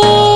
me